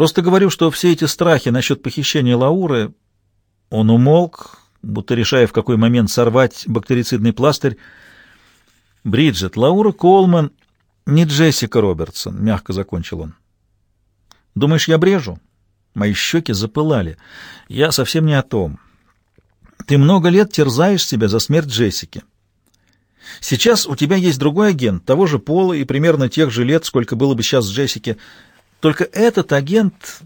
Просто говорю, что все эти страхи насчет похищения Лауры... Он умолк, будто решая, в какой момент сорвать бактерицидный пластырь. «Бриджит, Лаура Колман, не Джессика Робертсон», — мягко закончил он. «Думаешь, я брежу?» Мои щеки запылали. «Я совсем не о том. Ты много лет терзаешь себя за смерть Джессики. Сейчас у тебя есть другой агент, того же пола и примерно тех же лет, сколько было бы сейчас Джессике. Только этот агент,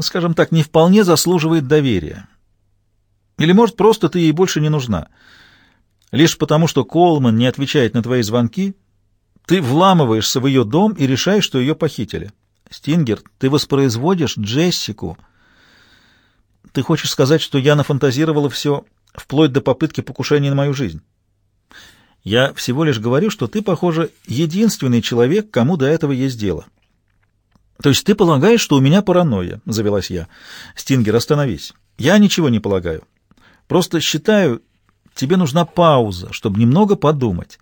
скажем так, не вполне заслуживает доверия. Или, может, просто ты ей больше не нужна. Лишь потому, что Колман не отвечает на твои звонки, ты вламываешься в ее дом и решаешь, что ее похитили. Стингер, ты воспроизводишь Джессику. Ты хочешь сказать, что я нафантазировала все, вплоть до попытки покушения на мою жизнь? Я всего лишь говорю, что ты, похоже, единственный человек, кому до этого есть дело. То есть ты полагаешь, что у меня паранойя, — завелась я. Стингер, остановись. Я ничего не полагаю. Просто считаю, тебе нужна пауза, чтобы немного подумать.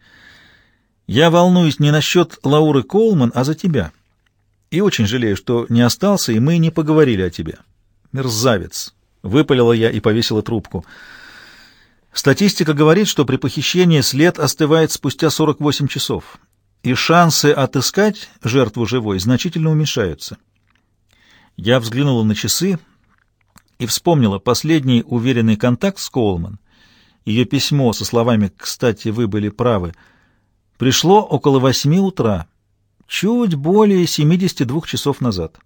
Я волнуюсь не насчет Лауры Колман, а за тебя. И очень жалею, что не остался, и мы не поговорили о тебе. Мерзавец! — выпалила я и повесила трубку. — Статистика говорит, что при похищении след остывает спустя 48 часов, и шансы отыскать жертву живой значительно уменьшаются. Я взглянула на часы и вспомнила последний уверенный контакт с Коулман. Ее письмо со словами «Кстати, вы были правы» пришло около восьми утра, чуть более 72 часов назад.